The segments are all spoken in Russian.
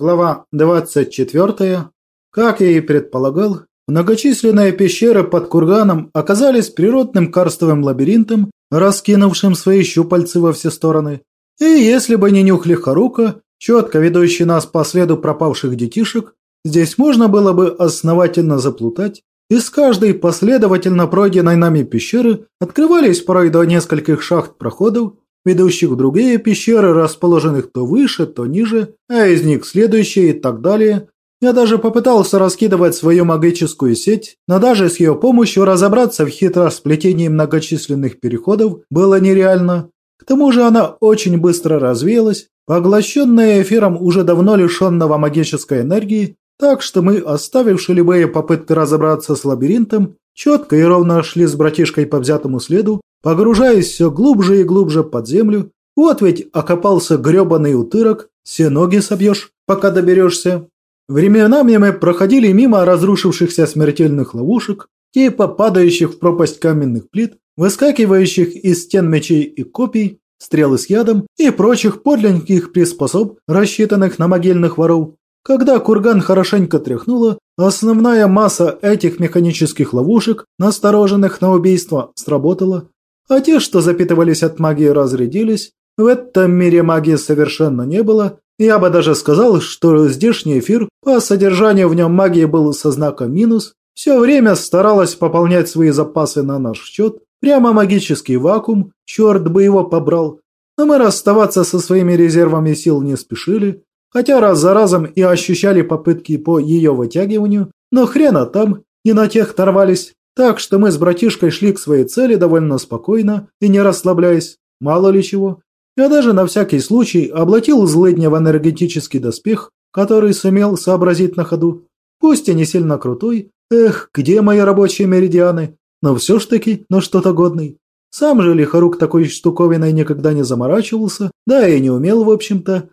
Глава 24. Как я и предполагал, многочисленные пещеры под курганом оказались природным карстовым лабиринтом, раскинувшим свои щупальцы во все стороны. И если бы не нюх лихорука, четко ведущий нас по следу пропавших детишек, здесь можно было бы основательно заплутать. Из каждой последовательно пройденной нами пещеры открывались порой до нескольких шахт проходов, ведущих в другие пещеры, расположенных то выше, то ниже, а из них следующие и так далее. Я даже попытался раскидывать свою магическую сеть, но даже с ее помощью разобраться в хитросплетении многочисленных переходов было нереально. К тому же она очень быстро развеялась, поглощенная эфиром уже давно лишенного магической энергии, так что мы, оставивши любые попытки разобраться с лабиринтом, четко и ровно шли с братишкой по взятому следу, погружаясь все глубже и глубже под землю. Вот ведь окопался гребаный утырок, все ноги собьешь, пока доберешься. Временами мы проходили мимо разрушившихся смертельных ловушек, типа падающих в пропасть каменных плит, выскакивающих из стен мечей и копий, стрелы с ядом и прочих подлинных приспособ, рассчитанных на могильных воров. Когда курган хорошенько тряхнуло, основная масса этих механических ловушек, настороженных на убийство, сработала, а те, что запитывались от магии, разрядились. В этом мире магии совершенно не было. Я бы даже сказал, что здешний эфир по содержанию в нем магии был со знаком минус. Все время старалась пополнять свои запасы на наш счет. Прямо магический вакуум, черт бы его побрал. Но мы расставаться со своими резервами сил не спешили. Хотя раз за разом и ощущали попытки по ее вытягиванию, но хрена там, не на тех торвались. Так что мы с братишкой шли к своей цели довольно спокойно и не расслабляясь, мало ли чего. Я даже на всякий случай облатил злыдня в энергетический доспех, который сумел сообразить на ходу. Пусть и не сильно крутой, эх, где мои рабочие меридианы, но все ж таки на что-то годный. Сам же Лихорук такой штуковиной никогда не заморачивался, да и не умел, в общем-то.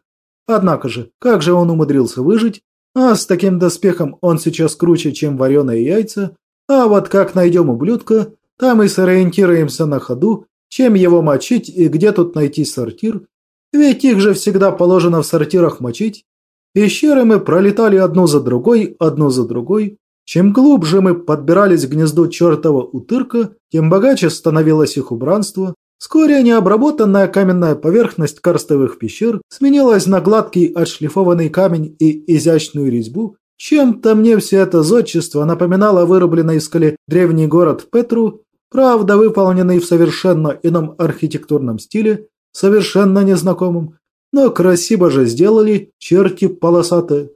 Однако же, как же он умудрился выжить? А с таким доспехом он сейчас круче, чем вареные яйца, а вот как найдем ублюдка, там и сориентируемся на ходу, чем его мочить и где тут найти сортир. Ведь их же всегда положено в сортирах мочить. Пещеры мы пролетали одну за другой, одну за другой. Чем глубже мы подбирались к гнезду чертова утырка, тем богаче становилось их убранство. Вскоре необработанная каменная поверхность карстовых пещер сменилась на гладкий отшлифованный камень и изящную резьбу, чем-то мне все это зодчество напоминало вырубленный в скале древний город Петру, правда выполненный в совершенно ином архитектурном стиле, совершенно незнакомым, но красиво же сделали черти полосатые.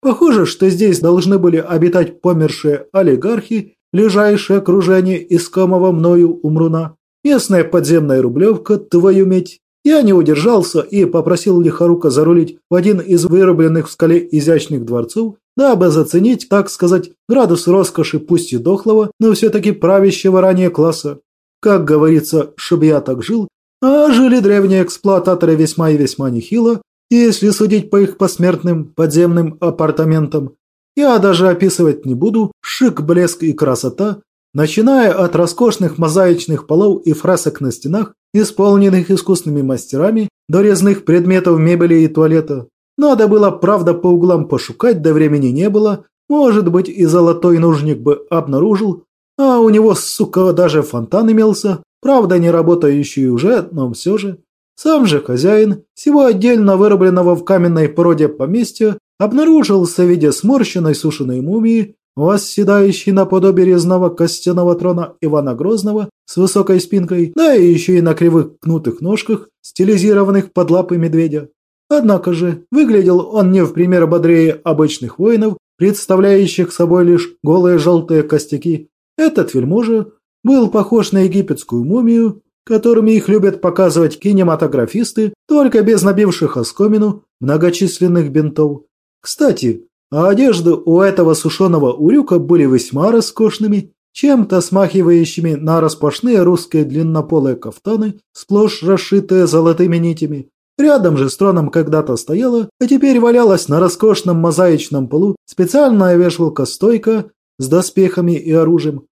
Похоже, что здесь должны были обитать помершие олигархи, ближайшее окружение искомого мною умруна. Местная подземная рублевка, твою медь. Я не удержался и попросил Лихорука зарулить в один из вырубленных в скале изящных дворцов дабы заценить, так сказать, градус роскоши пусть и дохлого, но все-таки правящего ранее класса. Как говорится, чтоб я так жил, а жили древние эксплуататоры весьма и весьма нехило, если судить по их посмертным подземным апартаментам. Я даже описывать не буду, шик, блеск и красота, начиная от роскошных мозаичных полов и фресок на стенах, исполненных искусными мастерами, до резных предметов мебели и туалета, надо было, правда, по углам пошукать, да времени не было. Может быть, и золотой нужник бы обнаружил. А у него, сука, даже фонтан имелся. Правда, не работающий уже, но все же. Сам же хозяин, всего отдельно вырубленного в каменной породе поместья, обнаружился в виде сморщенной сушеной мумии, восседающей наподобие резного костяного трона Ивана Грозного с высокой спинкой, да и еще и на кривых кнутых ножках, стилизированных под лапы медведя. Однако же, выглядел он не в пример бодрее обычных воинов, представляющих собой лишь голые желтые костяки. Этот вельможа был похож на египетскую мумию, которыми их любят показывать кинематографисты, только без набивших оскомину многочисленных бинтов. Кстати, а одежды у этого сушеного урюка были весьма роскошными, чем-то смахивающими на распашные русские длиннополые кафтаны, сплошь расшитые золотыми нитями. Рядом же с троном когда-то стояла, а теперь валялась на роскошном мозаичном полу специальная вешалка-стойка с доспехами и оружием.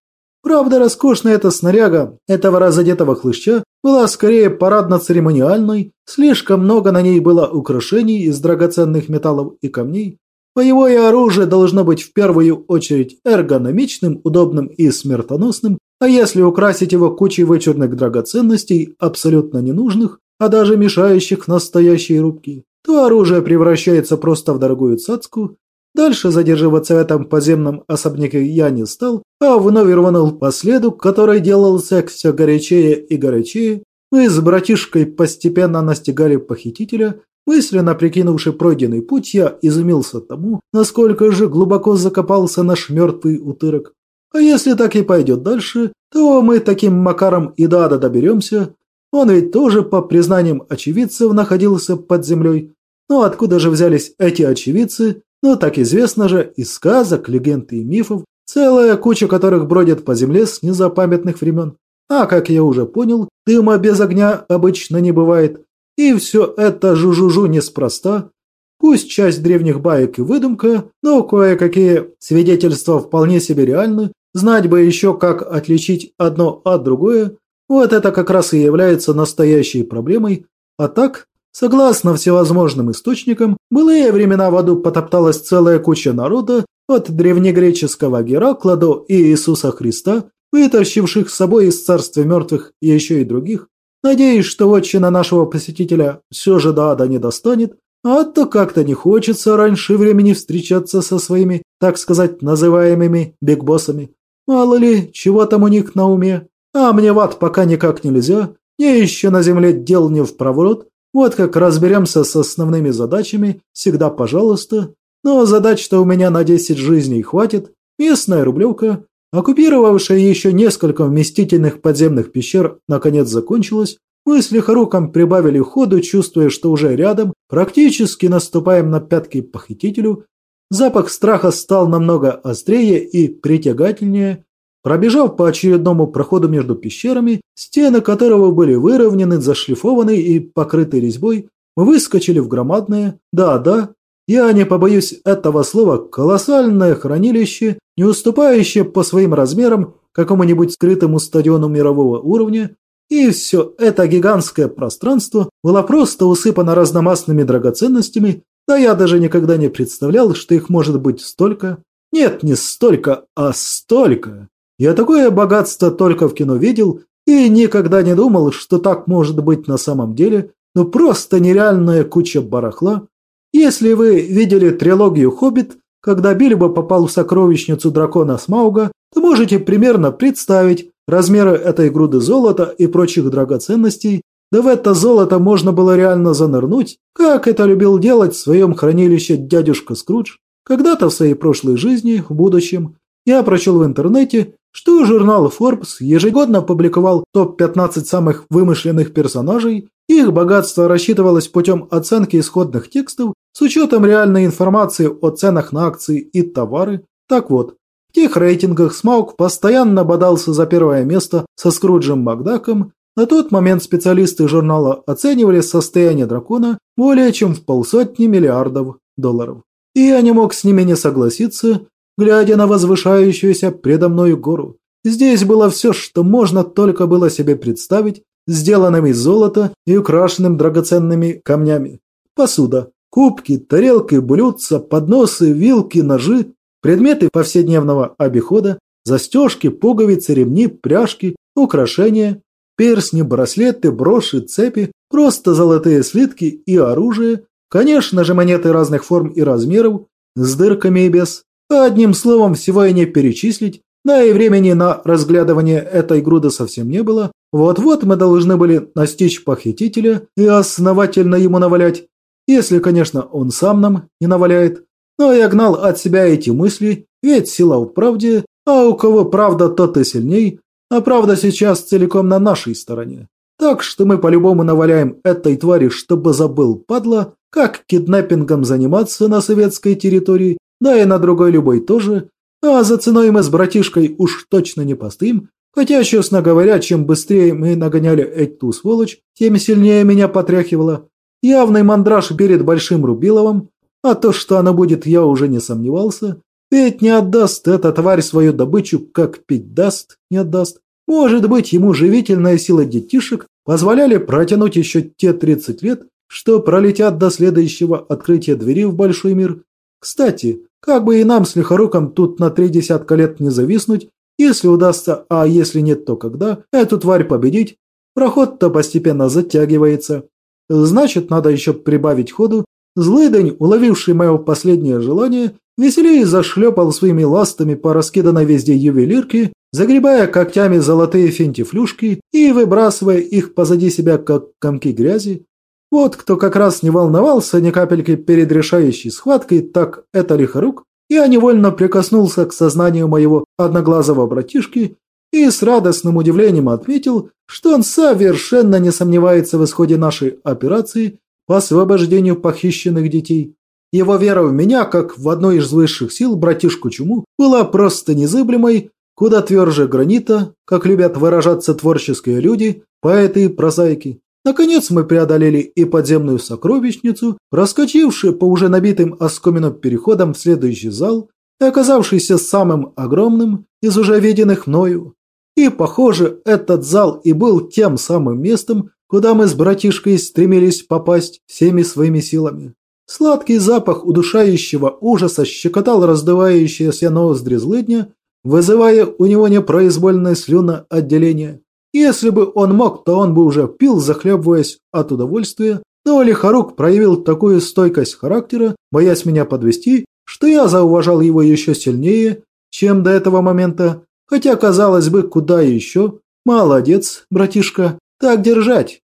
Правда, роскошная эта снаряга этого разодетого хлыща была скорее парадно-церемониальной, слишком много на ней было украшений из драгоценных металлов и камней. Боевое оружие должно быть в первую очередь эргономичным, удобным и смертоносным, а если украсить его кучей вычурных драгоценностей, абсолютно ненужных, а даже мешающих настоящей рубке, то оружие превращается просто в дорогую цацку, Дальше задерживаться в этом подземном особняке я не стал, а вновь рванул по следу, который делался все горячее и горячее. Мы с братишкой постепенно настигали похитителя. Мысленно прикинувши пройденный путь, я изумился тому, насколько же глубоко закопался наш мертвый утырок. А если так и пойдет дальше, то мы таким макаром и до ада доберемся. Он ведь тоже, по признаниям очевидцев, находился под землей. Но откуда же взялись эти очевидцы, но так известно же из сказок, легенд и мифов, целая куча которых бродит по земле с незапамятных времен. А, как я уже понял, дыма без огня обычно не бывает. И все это жужужу неспроста. Пусть часть древних баек и выдумка, но кое-какие свидетельства вполне себе реальны. Знать бы еще, как отличить одно от другое. Вот это как раз и является настоящей проблемой. А так, Согласно всевозможным источникам, былые времена в аду потопталась целая куча народа, от древнегреческого Геракла до Иисуса Христа, вытащивших с собой из царства мертвых еще и других. Надеюсь, что отчина нашего посетителя все же до ада не достанет, а то как-то не хочется раньше времени встречаться со своими, так сказать, называемыми бигбоссами. Мало ли, чего там у них на уме. А мне в ад пока никак нельзя, мне еще на земле дел не в проворот, вот как разберемся с основными задачами, всегда пожалуйста. Но задач-то у меня на 10 жизней хватит. Местная рублевка, оккупировавшая еще несколько вместительных подземных пещер, наконец закончилась. Мы с лихоруком прибавили ходу, чувствуя, что уже рядом, практически наступаем на пятки похитителю. Запах страха стал намного острее и притягательнее. Пробежав по очередному проходу между пещерами, стены которого были выровнены, зашлифованы и покрыты резьбой, мы выскочили в громадное, да-да, я не побоюсь этого слова, колоссальное хранилище, не уступающее по своим размерам какому-нибудь скрытому стадиону мирового уровня, и все это гигантское пространство было просто усыпано разномастными драгоценностями, да я даже никогда не представлял, что их может быть столько. Нет, не столько, а столько. Я такое богатство только в кино видел и никогда не думал, что так может быть на самом деле. Ну просто нереальная куча барахла. Если вы видели трилогию «Хоббит», когда Бильбо попал в сокровищницу дракона Смауга, то можете примерно представить размеры этой груды золота и прочих драгоценностей, да в это золото можно было реально занырнуть, как это любил делать в своем хранилище дядюшка Скрудж. Когда-то в своей прошлой жизни, в будущем, я прочел в интернете, что журнал Forbes ежегодно публиковал топ-15 самых вымышленных персонажей, их богатство рассчитывалось путем оценки исходных текстов с учетом реальной информации о ценах на акции и товары. Так вот, в тех рейтингах Смаук постоянно бодался за первое место со Скруджем Макдаком. На тот момент специалисты журнала оценивали состояние дракона более чем в полсотни миллиардов долларов. И я не мог с ними не согласиться, глядя на возвышающуюся предо мною гору. Здесь было все, что можно только было себе представить, сделанным из золота и украшенным драгоценными камнями. Посуда, кубки, тарелки, блюдца, подносы, вилки, ножи, предметы повседневного обихода, застежки, пуговицы, ремни, пряжки, украшения, персни, браслеты, броши, цепи, просто золотые слитки и оружие, конечно же монеты разных форм и размеров, с дырками и без, Одним словом, всего и не перечислить, да и времени на разглядывание этой груды совсем не было. Вот-вот мы должны были настичь похитителя и основательно ему навалять. Если, конечно, он сам нам не наваляет. Но я гнал от себя эти мысли, ведь сила в правде, а у кого правда, тот и сильней, а правда сейчас целиком на нашей стороне. Так что мы по-любому наваляем этой твари, чтобы забыл, падла, как киднеппингом заниматься на советской территории да и на другой любой тоже, а за ценой мы с братишкой уж точно не постоим, хотя, честно говоря, чем быстрее мы нагоняли эту сволочь, тем сильнее меня потряхивало. Явный мандраж перед Большим Рубиловым, а то, что она будет, я уже не сомневался. Ведь не отдаст эта тварь свою добычу, как пить даст, не отдаст. Может быть, ему живительная сила детишек позволяли протянуть еще те 30 лет, что пролетят до следующего открытия двери в большой мир. Кстати, как бы и нам с Лихоруком тут на три десятка лет не зависнуть, если удастся, а если нет, то когда, эту тварь победить, проход-то постепенно затягивается. Значит, надо еще прибавить ходу. Злыдень, уловивший мое последнее желание, веселее зашлепал своими ластами по раскиданной везде ювелирке, загребая когтями золотые финтифлюшки и выбрасывая их позади себя, как комки грязи. Вот кто как раз не волновался ни капельки перед решающей схваткой, так это лихорук. Я невольно прикоснулся к сознанию моего одноглазого братишки и с радостным удивлением отметил, что он совершенно не сомневается в исходе нашей операции по освобождению похищенных детей. Его вера в меня, как в одной из высших сил братишку Чуму, была просто незыблемой, куда тверже гранита, как любят выражаться творческие люди, поэты и прозаики. Наконец мы преодолели и подземную сокровищницу, проскочившие по уже набитым оскомином переходам в следующий зал и оказавшийся самым огромным из уже виденных мною. И, похоже, этот зал и был тем самым местом, куда мы с братишкой стремились попасть всеми своими силами. Сладкий запах удушающего ужаса щекотал раздувающиеся ноздри злыдня, вызывая у него непроизвольное слюноотделение. Если бы он мог, то он бы уже пил, захлебываясь от удовольствия, но Лихорук проявил такую стойкость характера, боясь меня подвести, что я зауважал его еще сильнее, чем до этого момента, хотя, казалось бы, куда еще. Молодец, братишка, так держать.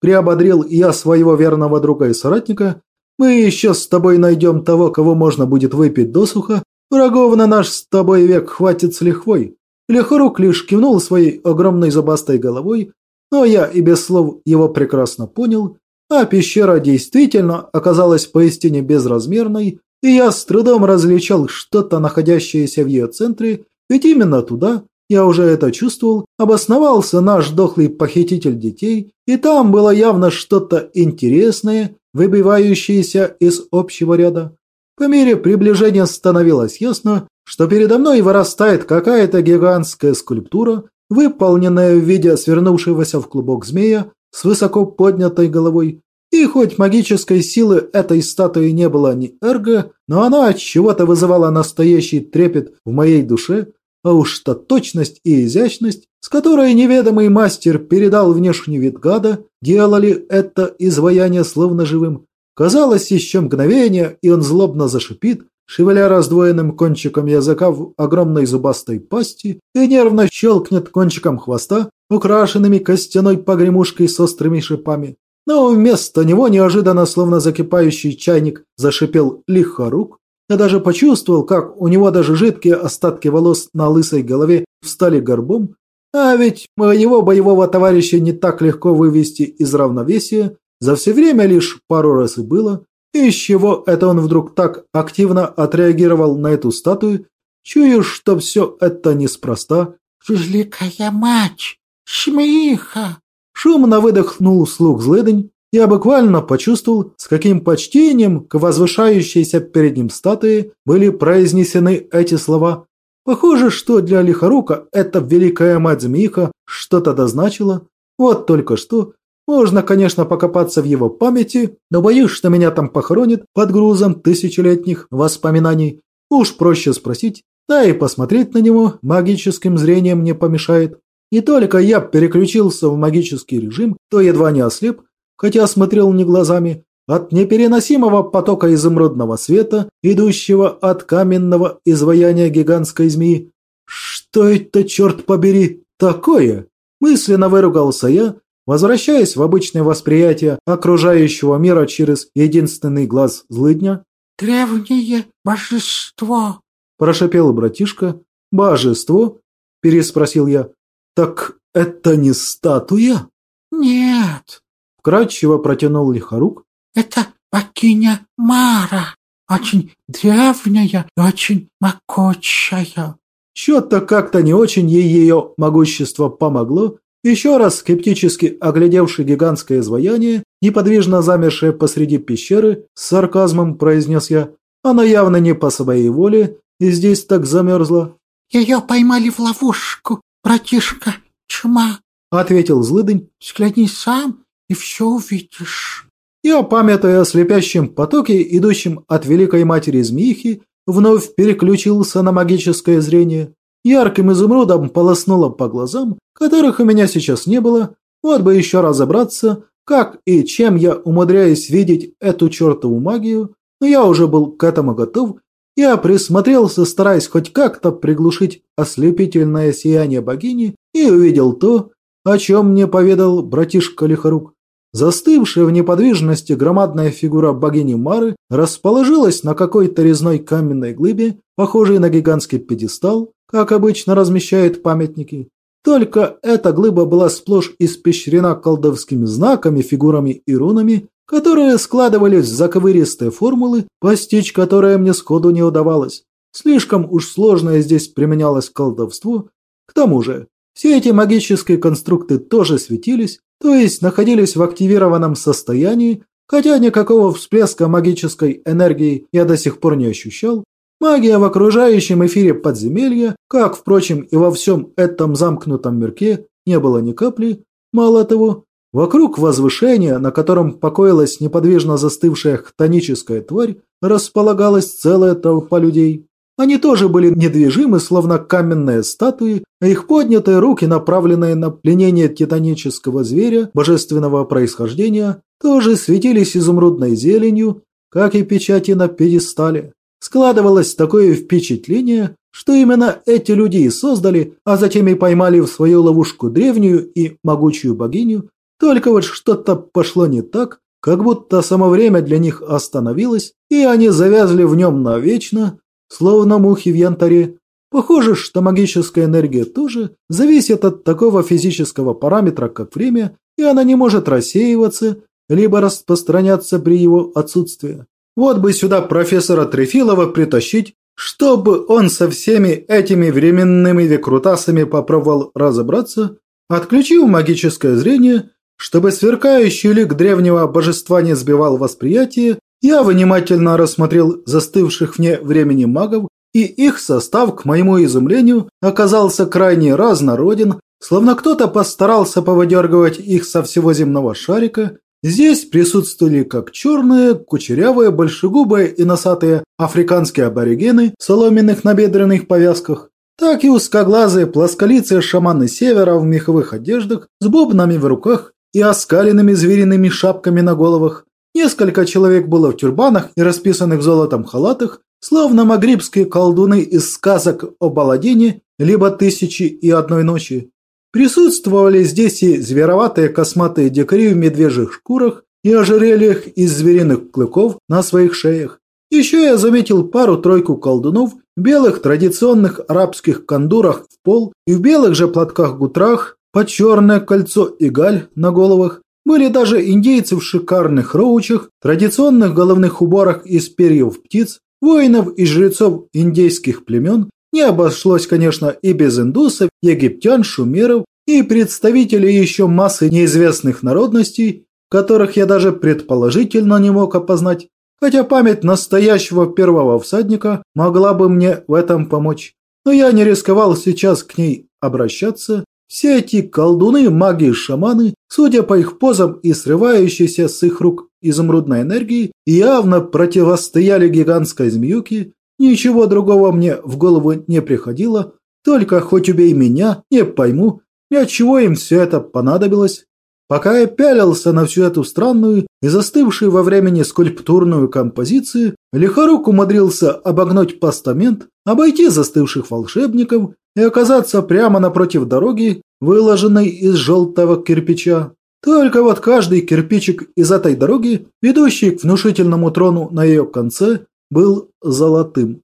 Приободрил я своего верного друга и соратника. Мы еще с тобой найдем того, кого можно будет выпить досуха. Врагов на наш с тобой век хватит с лихвой. Лехорук лишь кивнул своей огромной зубастой головой, но я и без слов его прекрасно понял, а пещера действительно оказалась поистине безразмерной, и я с трудом различал что-то, находящееся в ее центре, ведь именно туда, я уже это чувствовал, обосновался наш дохлый похититель детей, и там было явно что-то интересное, выбивающееся из общего ряда. По мере приближения становилось ясно, что передо мной вырастает какая-то гигантская скульптура, выполненная в виде свернувшегося в клубок змея с высоко поднятой головой. И хоть магической силы этой статуи не было ни эрго, но она от чего-то вызывала настоящий трепет в моей душе, а уж та точность и изящность, с которой неведомый мастер передал внешний вид гада, делали это изваяние словно живым. Казалось, еще мгновение, и он злобно зашипит, шевеля раздвоенным кончиком языка в огромной зубастой пасти и нервно щелкнет кончиком хвоста, украшенными костяной погремушкой с острыми шипами. Но вместо него неожиданно, словно закипающий чайник, зашипел лихорук. Я даже почувствовал, как у него даже жидкие остатки волос на лысой голове встали горбом, а ведь моего боевого товарища не так легко вывести из равновесия, за все время лишь пару раз и было. Из чего это он вдруг так активно отреагировал на эту статую? Чую, что все это неспроста. «Великая мать! Шмиха!» Шумно выдохнул слух злыдень. Я буквально почувствовал, с каким почтением к возвышающейся перед ним статуе были произнесены эти слова. Похоже, что для Лихорука эта великая мать Змеиха что-то дозначила. Вот только что можно, конечно, покопаться в его памяти, но боюсь, что меня там похоронят под грузом тысячелетних воспоминаний. Уж проще спросить, да и посмотреть на него магическим зрением не помешает. Не только я переключился в магический режим, то едва не ослеп, хотя смотрел не глазами, от непереносимого потока изумрудного света, идущего от каменного изваяния гигантской змеи. Что это, черт побери, такое? Мысленно выругался я, Возвращаясь в обычное восприятие окружающего мира через единственный глаз злыдня. «Древнее божество!» – прошепел братишка. «Божество?» – переспросил я. «Так это не статуя?» «Нет!» – вкратчиво протянул Лихорук. «Это богиня Мара, очень древняя и очень могучая». Что-то как-то не очень ей ее могущество помогло, еще раз скептически оглядевший гигантское изваяние, неподвижно замершее посреди пещеры, с сарказмом произнес я. Она явно не по своей воле, и здесь так замерзла?» «Ее поймали в ловушку, братишка Чума», — ответил злыдень. «Взгляни сам, и все увидишь». Я, памятуя о слепящем потоке, идущем от Великой Матери Змеихи, вновь переключился на магическое зрение. Ярким изумрудом полоснуло по глазам, которых у меня сейчас не было. Вот бы еще разобраться, как и чем я умудряюсь видеть эту чертову магию, но я уже был к этому готов. Я присмотрелся, стараясь хоть как-то приглушить ослепительное сияние богини, и увидел то, о чем мне поведал братишка Лихорук. Застывшая в неподвижности громадная фигура богини Мары расположилась на какой-то резной каменной глыбе, похожей на гигантский пьедестал, как обычно размещают памятники. Только эта глыба была сплошь испещрена колдовскими знаками, фигурами и рунами, которые складывались в заковыристые формулы, постичь которые мне сходу не удавалось. Слишком уж сложное здесь применялось колдовство. К тому же, все эти магические конструкты тоже светились, то есть находились в активированном состоянии, хотя никакого всплеска магической энергии я до сих пор не ощущал. Магия в окружающем эфире подземелья, как, впрочем, и во всем этом замкнутом мирке, не было ни капли. Мало того, вокруг возвышения, на котором покоилась неподвижно застывшая хтоническая тварь, располагалась целая толпа людей. Они тоже были недвижимы, словно каменные статуи, а их поднятые руки, направленные на пленение титанического зверя божественного происхождения, тоже светились изумрудной зеленью, как и печати на пьедестале. Складывалось такое впечатление, что именно эти люди и создали, а затем и поймали в свою ловушку древнюю и могучую богиню, только вот что-то пошло не так, как будто само время для них остановилось, и они завязли в нем навечно, словно мухи в янтаре. Похоже, что магическая энергия тоже зависит от такого физического параметра, как время, и она не может рассеиваться, либо распространяться при его отсутствии. Вот бы сюда профессора Трефилова притащить, чтобы он со всеми этими временными викрутасами попробовал разобраться, отключил магическое зрение, чтобы сверкающий лик древнего божества не сбивал восприятие я внимательно рассмотрел застывших вне времени магов, и их состав, к моему изумлению, оказался крайне разнороден, словно кто-то постарался повыдергивать их со всего земного шарика. Здесь присутствовали как черные, кучерявые, большегубые и носатые африканские аборигены в соломенных набедренных повязках, так и узкоглазые плосколицые шаманы севера в меховых одеждах с бобнами в руках и оскаленными звериными шапками на головах. Несколько человек было в тюрбанах и расписанных золотом халатах, словно магрибские колдуны из сказок о Баладине, либо «Тысячи и одной ночи». Присутствовали здесь и звероватые косматые дикари в медвежьих шкурах и ожерельях из звериных клыков на своих шеях. Еще я заметил пару-тройку колдунов в белых традиционных арабских кандурах в пол и в белых же платках-гутрах под черное кольцо и галь на головах, были даже индейцы в шикарных роучах, традиционных головных уборах из перьев птиц, воинов и жрецов индейских племен. Не обошлось, конечно, и без индусов, египтян, шумеров и представителей еще массы неизвестных народностей, которых я даже предположительно не мог опознать, хотя память настоящего первого всадника могла бы мне в этом помочь. Но я не рисковал сейчас к ней обращаться, все эти колдуны, маги и шаманы, судя по их позам и срывающейся с их рук изумрудной энергии, явно противостояли гигантской змеюке. Ничего другого мне в голову не приходило, только хоть убей меня, не пойму, для чего им все это понадобилось. Пока я пялился на всю эту странную и застывшую во времени скульптурную композицию, Лихорук умудрился обогнуть постамент, обойти застывших волшебников и оказаться прямо напротив дороги, выложенной из желтого кирпича. Только вот каждый кирпичик из этой дороги, ведущий к внушительному трону на ее конце, был золотым.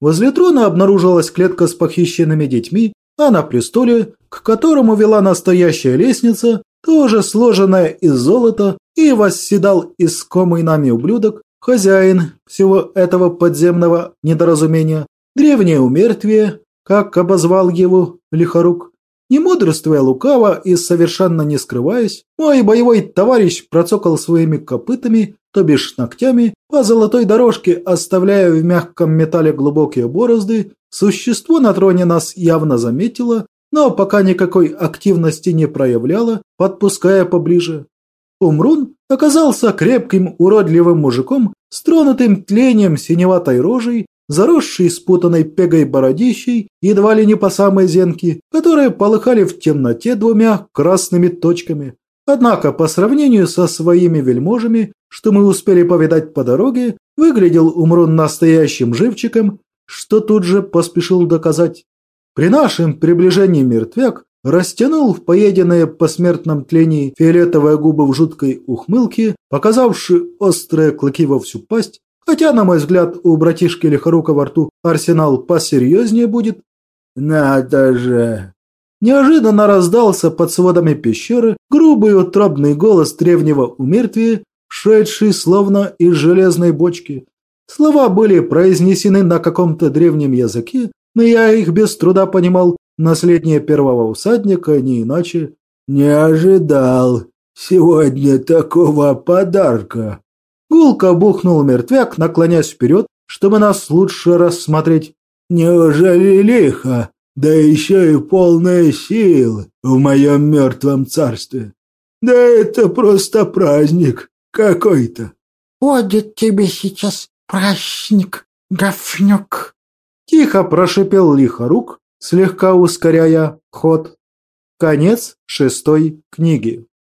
Возле трона обнаружилась клетка с похищенными детьми, а на престоле, к которому вела настоящая лестница, тоже сложенная из золота, и восседал искомый нами ублюдок, хозяин всего этого подземного недоразумения, древнее умертвие, как обозвал его Лихорук. Не мудрствуя лукаво и совершенно не скрываясь, мой боевой товарищ процокал своими копытами, то бишь ногтями, по золотой дорожке, оставляя в мягком металле глубокие борозды. Существо на троне нас явно заметило, но пока никакой активности не проявляло, подпуская поближе. Умрун оказался крепким уродливым мужиком с тронутым тлением синеватой рожей заросший спутанной пегой бородищей, едва ли не по самой зенке, которые полыхали в темноте двумя красными точками. Однако, по сравнению со своими вельможами, что мы успели повидать по дороге, выглядел Умрун настоящим живчиком, что тут же поспешил доказать. При нашем приближении мертвяк растянул в поеденные по смертном тлении фиолетовые губы в жуткой ухмылке, показавшие острые клыки во всю пасть, Хотя, на мой взгляд, у братишки Лихорука во рту арсенал посерьезнее будет. Надо же! Неожиданно раздался под сводами пещеры грубый утробный голос древнего умертвия, шедший словно из железной бочки. Слова были произнесены на каком-то древнем языке, но я их без труда понимал, наследнее первого усадника, не иначе. «Не ожидал сегодня такого подарка», Гулко бухнул мертвяк, наклонясь вперед, чтобы нас лучше рассмотреть. «Неужели лихо? Да еще и полная сила в моем мертвом царстве. Да это просто праздник какой-то». «Будет тебе сейчас праздник, говнюк!» Тихо прошипел лихорук, слегка ускоряя ход. Конец шестой книги.